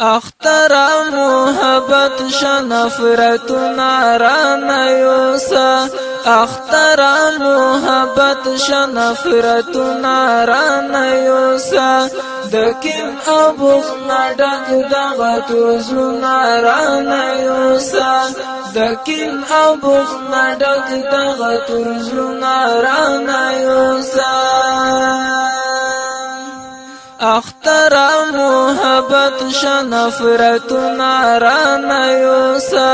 اختر محبت شنفرت نارانا یوسا اختر محبت شنفرت نارانا یوسا دکیم ابوخ نډک دغه تزلو نارانا یوسا دکیم ابوخ نډک دغه تزلو نارانا یوسا اختر محبت شنفرت نارانا یوسا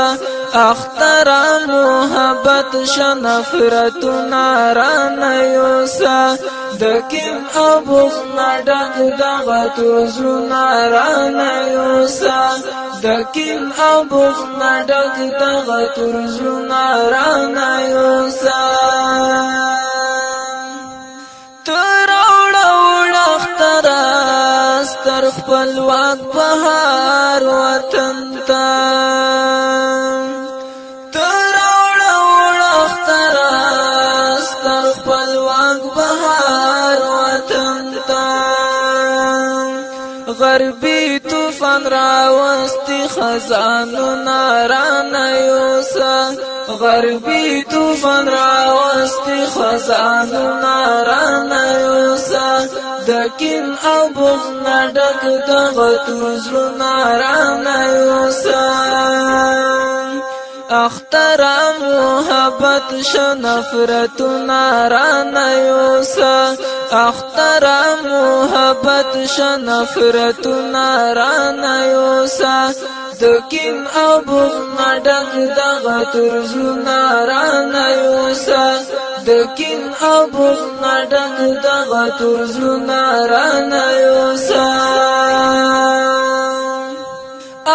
اختر محبت شنفرت نارانا یوسا دکیم ابوخ نڈک دغت وزر نارانا یوسا دکیم ابوخ نڈک دغت وزر نارانا یوسا تر تر استر خپلوان بهار وطن ته غربي طوفان راوستي خزانو نارانه يوسا غربی توفان را وستی خزانو نارانا یوسا دکین او بغ نڈک دغتو زلو نارانا یوسا اختر محبت شنفرت نارانا یوسا اختر محبت شنفرت نارانا یوسا د کین ابو مډنګ دغه تر زلنا رانه یوسا د کین ابو مډنګ دغه تر زلنا رانه یوسا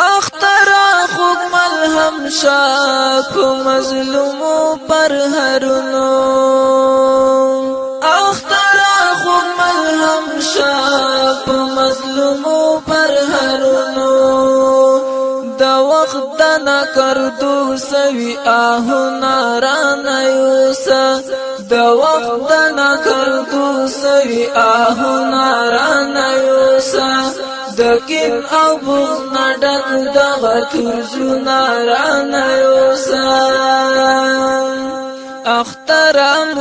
اختر خو ملهم شا کو مظلوم پر هرونو تو سوي آهونه را نيوسا د وخت نه کړ تو سوي آهونه را نيوسا د کین او بغ نه ډک دغه تور زونه را نيوسا اخترم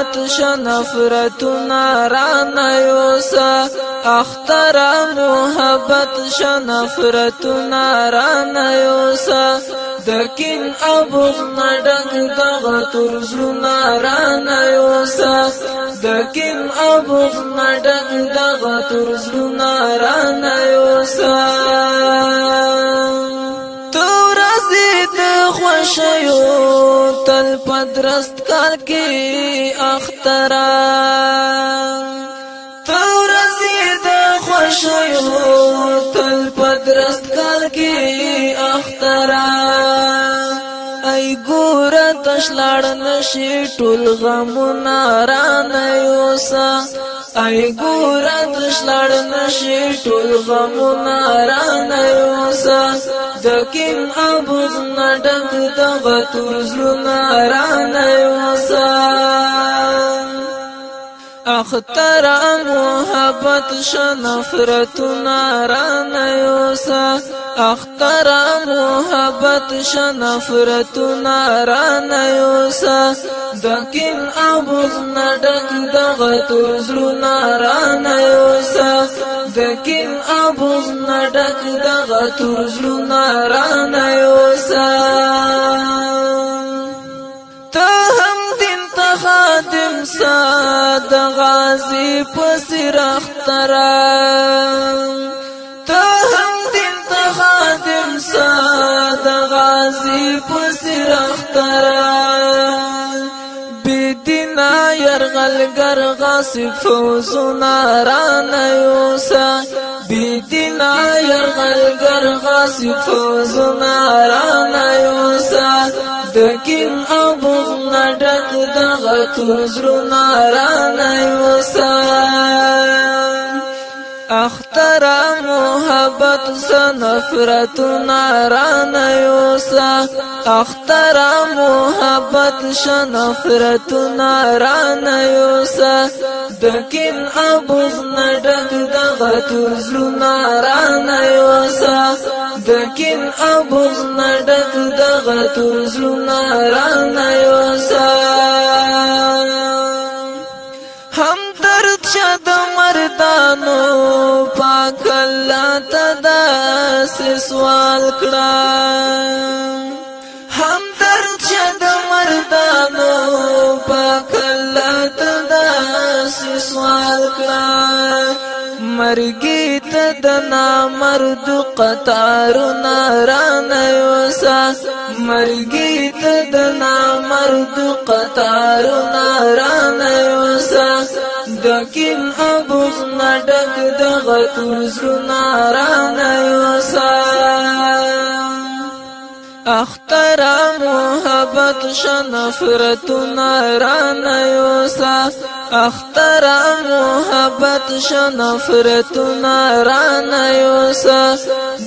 مات شنفرتنا رانا یوسا اختر محبت شنفرتنا رانا یوسا دکین ابو نډنګ دغه تر زونه رانا یوسا دکین ابو نډنګ دغه تر زونه رانا یوسا تور زید خوشیو تل پدرست کال کې اخترا فورسی د خوشو تل پدرست کال کې اخترا ای ګور تشلاړ نشي ټول غمونه را نه یوسه ای ګور تشلړ نشي ټول غمونه را نه اوسه د کین ابوز نډک دغه تور زړه را نه اوسه اختر محبت شنفرت ناران یوسا اختر محبت شنفرت ناران یوسا دکین ابوز نډک دغه تور زرو ناران یوسا دکین ابوز نډک دغه تور زرو ناران یوسا ساد غازی پس رخترام ته هم دین ته خادم ساد غازی پس رخترام بدینا يرغلګر غاصب فوزنا ران یوسا بدینا يرغلګر غاصب فوزنا ران یوسا د کین او بغ نډک دغه تور زرو نارانه وسان اختر محبت سنفرت نارانه یوسا اختر محبت شنفرت نارانه یوسا دکین ابوز نډک دغه تور زلو نارانه یوسا دکین ابوز نډک تور زلونا رانا یوسا هم درد شد مردانو پاک اللہ تداس سوال کڑا هم درد شد مردانو پاک اللہ تداس سوال کڑا مرګي ته د نامرد قطار نارانه وساس مرګي ته د نامرد قطار ناران وسا دکین ابوز نډک دغه تر زړه ناران وسا اختر محبت شنفرت ناران یوسا اختر محبت شنفرت ناران یوسا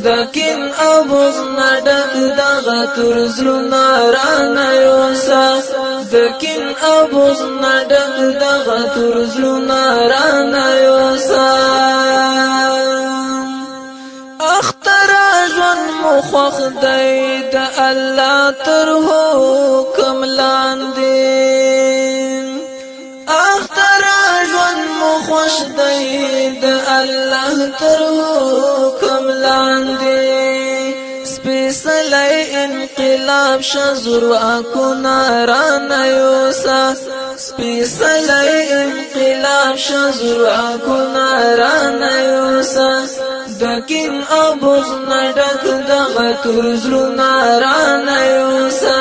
دکین ابوز نډک دغه تر زلو ناران یوسا دكين ابوز نډک دغه تر زلو ناران یوسا اختر مخخ دی د الله تر حکم لاندې اختر ژوند مخوش دی د الله تر حکم لاندې سپیسلی انقلاب شزر اكون رانا یوسا سپیسلی انقلاب شزر اكون رانا یوسا تکین ابوز نډک دغه تور زلو ناران یوسا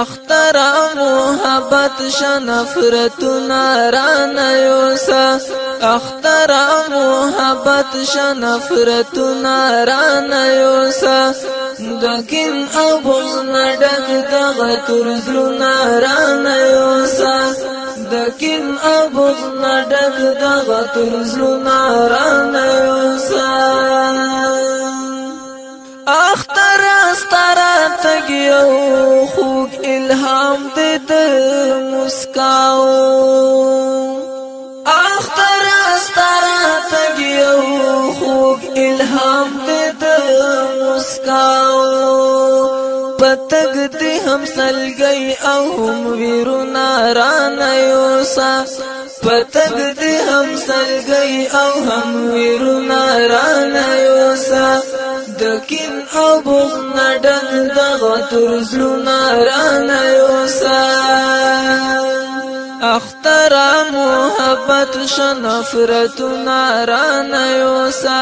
اختر محبت شنفرت ناران یوسا اختر محبت شنفرت ناران یوسا دکین ابوز نډک دغه تور زلو ناران یوسا د ابوز نډک دغه تر زلونا رانه وسا اختر استر تګیو خوګ الهام دد د مسکاو اختر استر تګیو خوګ الهام دد مسکاو پتګ دې هم سلګي او هم ویرو نارانه سا پتنګ دې هم سرګي او هم ویرونا رانه یوسا دکین او بوخ نډن دغه تر زلونا رانه یوسا اختر محبت شنفرت ناران یوسا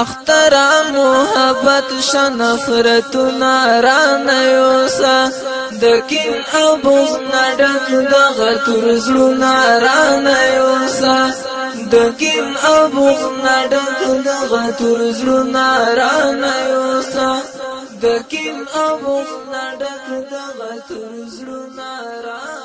اختر محبت شنفرت ناران یوسا د کین او بوز نډن دغه تور زړونه رانه یوسا د کین او بوز نډن دغه تور زړونه رانه یوسا د کین او بوز نډن دغه تور زړونه رانه